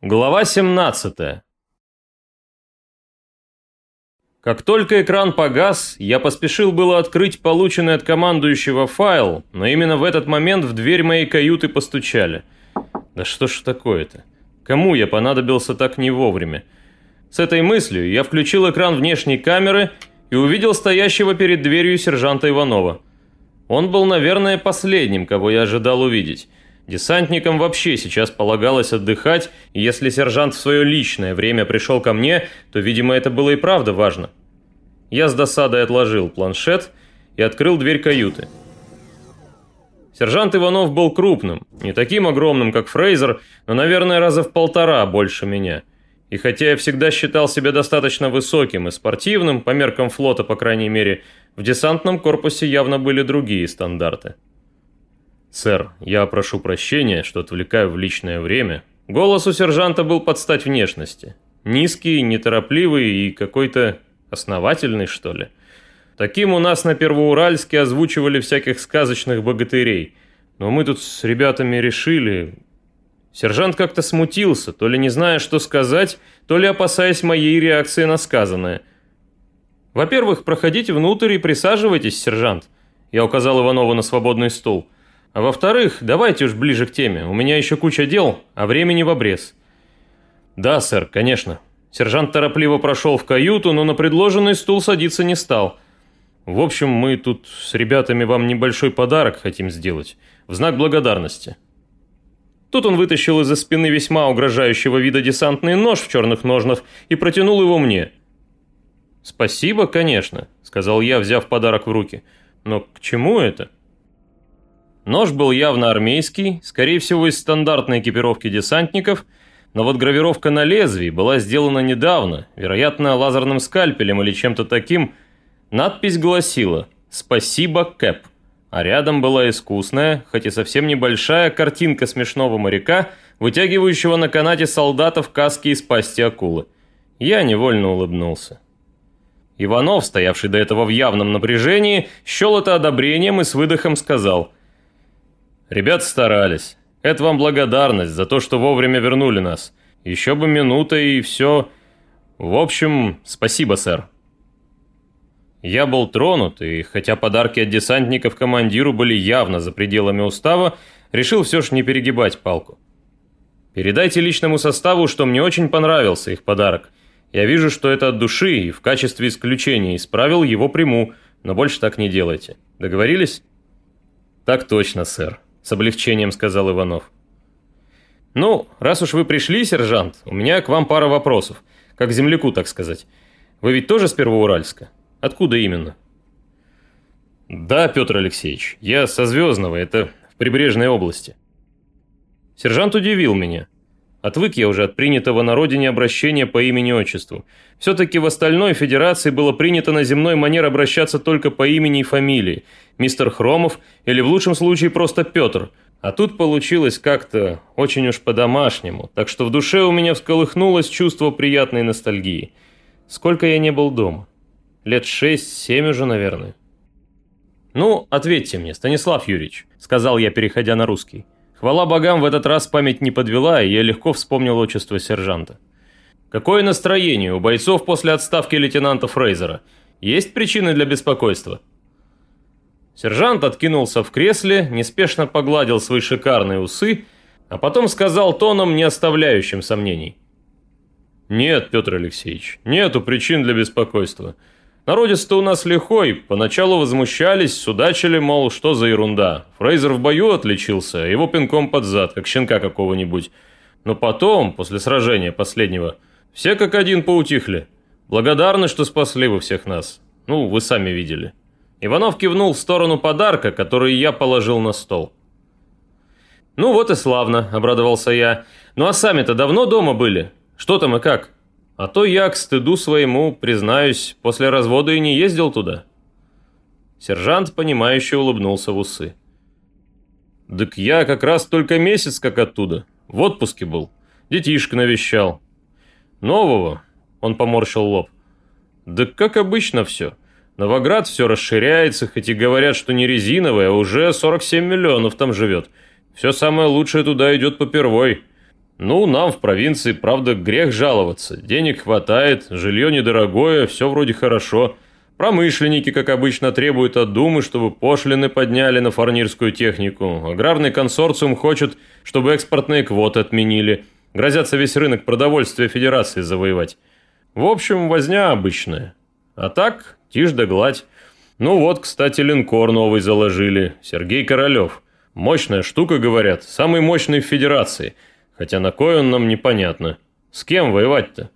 Глава 17 Как только экран погас, я поспешил было открыть полученный от командующего файл, но именно в этот момент в дверь моей каюты постучали. Да что ж такое-то? Кому я понадобился так не вовремя? С этой мыслью я включил экран внешней камеры и увидел стоящего перед дверью сержанта Иванова. Он был, наверное, последним, кого я ожидал увидеть. Десантникам вообще сейчас полагалось отдыхать, и если сержант в свое личное время пришел ко мне, то, видимо, это было и правда важно. Я с досадой отложил планшет и открыл дверь каюты. Сержант Иванов был крупным, не таким огромным, как Фрейзер, но, наверное, раза в полтора больше меня. И хотя я всегда считал себя достаточно высоким и спортивным, по меркам флота, по крайней мере, в десантном корпусе явно были другие стандарты. «Сэр, я прошу прощения, что отвлекаю в личное время». Голос у сержанта был под стать внешности. Низкий, неторопливый и какой-то основательный, что ли. Таким у нас на Первоуральске озвучивали всяких сказочных богатырей. Но мы тут с ребятами решили... Сержант как-то смутился, то ли не зная, что сказать, то ли опасаясь моей реакции на сказанное. «Во-первых, проходите внутрь и присаживайтесь, сержант». Я указал Иванову на свободный стул. А во-вторых, давайте уж ближе к теме. У меня еще куча дел, а времени в обрез. Да, сэр, конечно. Сержант торопливо прошел в каюту, но на предложенный стул садиться не стал. В общем, мы тут с ребятами вам небольшой подарок хотим сделать. В знак благодарности. Тут он вытащил из-за спины весьма угрожающего вида десантный нож в черных ножнах и протянул его мне. «Спасибо, конечно», — сказал я, взяв подарок в руки. «Но к чему это?» Нож был явно армейский, скорее всего из стандартной экипировки десантников, но вот гравировка на лезвии была сделана недавно, вероятно, лазерным скальпелем или чем-то таким. Надпись гласила «Спасибо, Кэп», а рядом была искусная, хоть и совсем небольшая, картинка смешного моряка, вытягивающего на канате солдата в каске из пасти акулы. Я невольно улыбнулся. Иванов, стоявший до этого в явном напряжении, счел это одобрением и с выдохом сказал – Ребят старались. Это вам благодарность за то, что вовремя вернули нас. Еще бы минута и все. В общем, спасибо, сэр. Я был тронут, и хотя подарки от десантников командиру были явно за пределами устава, решил все же не перегибать палку. Передайте личному составу, что мне очень понравился их подарок. Я вижу, что это от души, и в качестве исключения исправил его приму, но больше так не делайте. Договорились? Так точно, сэр с облегчением сказал Иванов. «Ну, раз уж вы пришли, сержант, у меня к вам пара вопросов. Как земляку, так сказать. Вы ведь тоже с Первоуральска? Откуда именно?» «Да, Петр Алексеевич, я со Звездного, это в прибрежной области». Сержант удивил меня. Отвык я уже от принятого на родине обращения по имени-отчеству. Все-таки в остальной федерации было принято на земной манер обращаться только по имени и фамилии. Мистер Хромов или в лучшем случае просто Петр. А тут получилось как-то очень уж по-домашнему, так что в душе у меня всколыхнулось чувство приятной ностальгии. Сколько я не был дома? Лет шесть-семь уже, наверное. «Ну, ответьте мне, Станислав Юрьевич», — сказал я, переходя на русский. Хвала богам, в этот раз память не подвела, и я легко вспомнил отчество сержанта. Какое настроение у бойцов после отставки лейтенанта Фрейзера? Есть причины для беспокойства? Сержант откинулся в кресле, неспешно погладил свои шикарные усы, а потом сказал тоном, не оставляющим сомнений. «Нет, Петр Алексеевич, нету причин для беспокойства. Народец-то у нас лихой, поначалу возмущались, судачили, мол, что за ерунда. Фрейзер в бою отличился, его пинком под зад, как щенка какого-нибудь. Но потом, после сражения последнего, все как один поутихли. Благодарны, что спасли вы всех нас. Ну, вы сами видели. Иванов кивнул в сторону подарка, который я положил на стол. «Ну вот и славно», — обрадовался я. «Ну а сами-то давно дома были? Что там и как?» А то я, к стыду своему, признаюсь, после развода и не ездил туда. Сержант, понимающе улыбнулся в усы. «Так я как раз только месяц как оттуда. В отпуске был. Детишка навещал. Нового?» Он поморщил лоб. «Да как обычно все. Новоград все расширяется, хоть и говорят, что не резиновый, а уже 47 миллионов там живет. Все самое лучшее туда идет попервой. Ну, нам в провинции, правда, грех жаловаться. Денег хватает, жилье недорогое, все вроде хорошо. Промышленники, как обычно, требуют от Думы, чтобы пошлины подняли на фарнирскую технику. Аграрный консорциум хочет, чтобы экспортные квоты отменили. Грозятся весь рынок продовольствия Федерации завоевать. В общем, возня обычная. А так, тишь да гладь. Ну вот, кстати, линкор новый заложили. Сергей Королев. Мощная штука, говорят. Самый мощный в Федерации. Хотя на кой он нам непонятно. С кем воевать-то?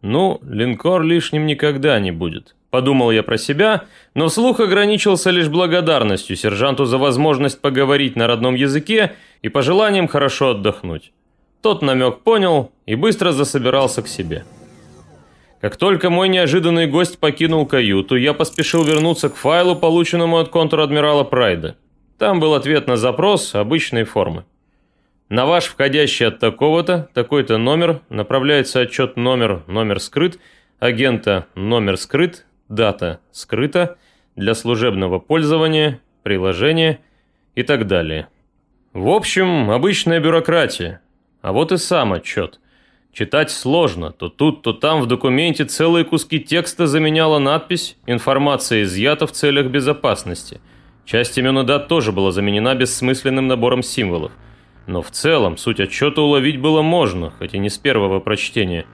Ну, линкор лишним никогда не будет. Подумал я про себя, но вслух ограничился лишь благодарностью сержанту за возможность поговорить на родном языке и пожеланием хорошо отдохнуть. Тот намек понял и быстро засобирался к себе. Как только мой неожиданный гость покинул каюту, я поспешил вернуться к файлу, полученному от контр-адмирала Прайда. Там был ответ на запрос обычной формы. На ваш входящий от такого-то, такой-то номер направляется отчет номер, номер скрыт, агента номер скрыт, дата скрыта, для служебного пользования, приложение и так далее. В общем, обычная бюрократия. А вот и сам отчет. Читать сложно, то тут, то там в документе целые куски текста заменяла надпись «Информация изъята в целях безопасности». Часть имен и дат тоже была заменена бессмысленным набором символов – но в целом суть отчета уловить было можно, хоть и не с первого прочтения.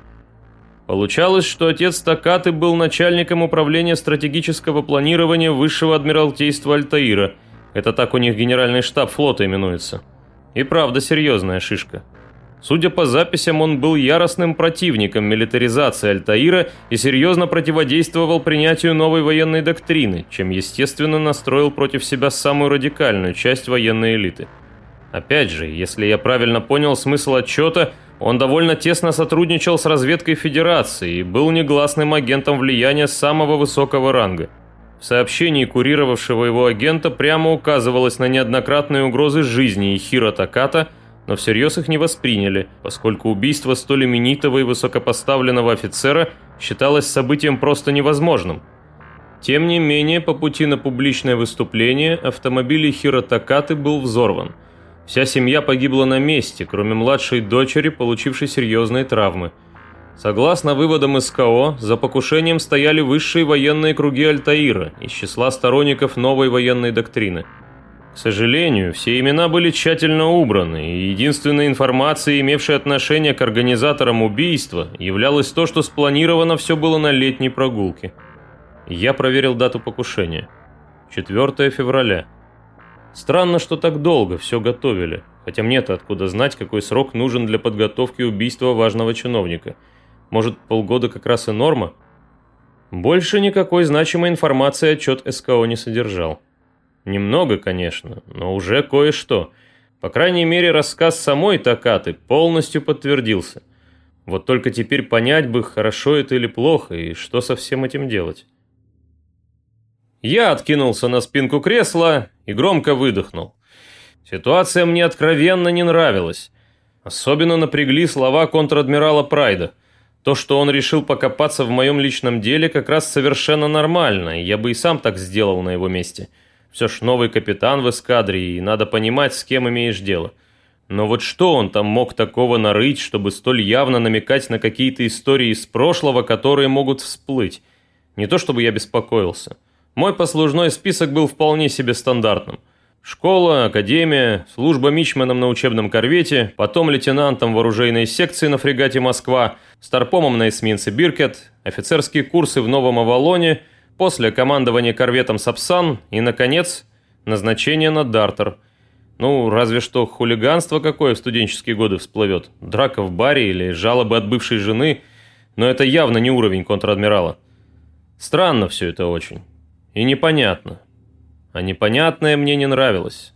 Получалось, что отец Такаты был начальником управления стратегического планирования Высшего Адмиралтейства Альтаира. Это так у них генеральный штаб флота именуется. И правда серьезная шишка. Судя по записям, он был яростным противником милитаризации Альтаира и серьезно противодействовал принятию новой военной доктрины, чем, естественно, настроил против себя самую радикальную часть военной элиты – Опять же, если я правильно понял смысл отчета, он довольно тесно сотрудничал с разведкой Федерации и был негласным агентом влияния самого высокого ранга. В сообщении курировавшего его агента прямо указывалось на неоднократные угрозы жизни Ихира Таката, но всерьез их не восприняли, поскольку убийство столь именитого и высокопоставленного офицера считалось событием просто невозможным. Тем не менее, по пути на публичное выступление автомобиль Ихира Такаты был взорван – Вся семья погибла на месте, кроме младшей дочери, получившей серьезные травмы. Согласно выводам СКО, за покушением стояли высшие военные круги Альтаира из числа сторонников новой военной доктрины. К сожалению, все имена были тщательно убраны, и единственной информацией, имевшей отношение к организаторам убийства, являлось то, что спланировано все было на летней прогулке. Я проверил дату покушения. 4 февраля. Странно, что так долго все готовили, хотя мне-то откуда знать, какой срок нужен для подготовки убийства важного чиновника. Может, полгода как раз и норма? Больше никакой значимой информации отчет СКО не содержал. Немного, конечно, но уже кое-что. По крайней мере, рассказ самой Такаты полностью подтвердился. Вот только теперь понять бы, хорошо это или плохо, и что со всем этим делать. Я откинулся на спинку кресла и громко выдохнул. Ситуация мне откровенно не нравилась. Особенно напрягли слова контр-адмирала Прайда. То, что он решил покопаться в моем личном деле, как раз совершенно нормально, и я бы и сам так сделал на его месте. Все ж новый капитан в эскадре, и надо понимать, с кем имеешь дело. Но вот что он там мог такого нарыть, чтобы столь явно намекать на какие-то истории из прошлого, которые могут всплыть? Не то чтобы я беспокоился. Мой послужной список был вполне себе стандартным. Школа, академия, служба мичманом на учебном корвете, потом лейтенантом в оружейной секции на фрегате «Москва», старпомом на эсминце «Биркет», офицерские курсы в Новом Авалоне, после командования корветом «Сапсан» и, наконец, назначение на «Дартер». Ну, разве что хулиганство какое в студенческие годы всплывет, драка в баре или жалобы от бывшей жены, но это явно не уровень контр-адмирала. Странно все это очень. И непонятно. А непонятное мне не нравилось.